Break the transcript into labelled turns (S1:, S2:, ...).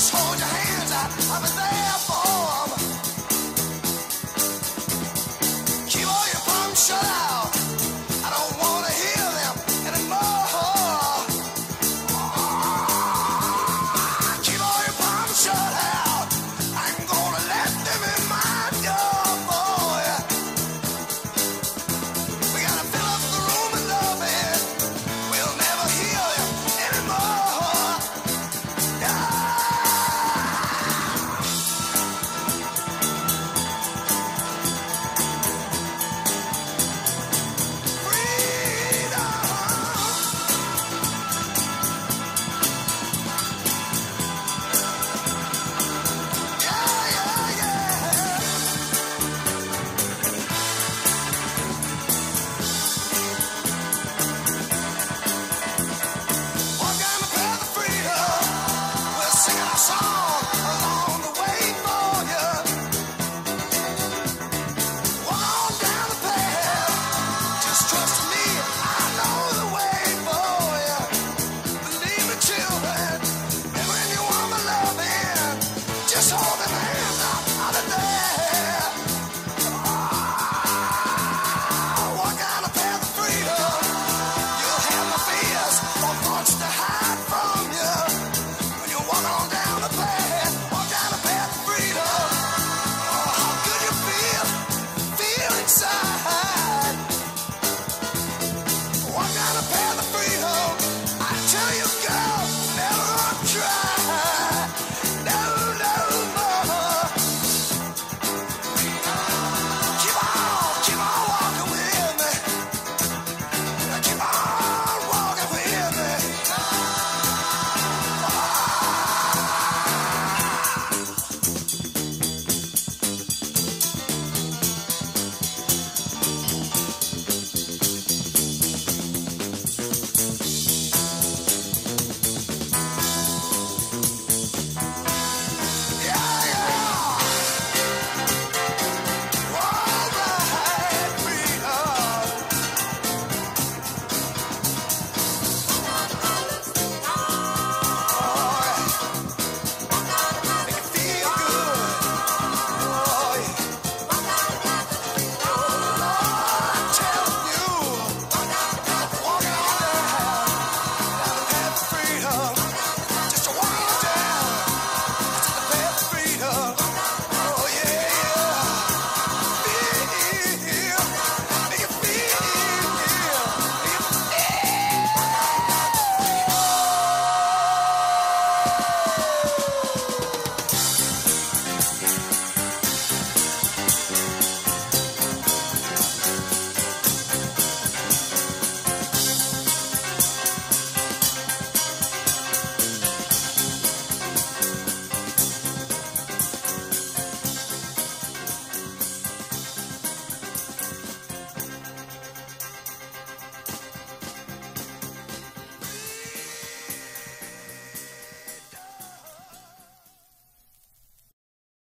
S1: Hold on.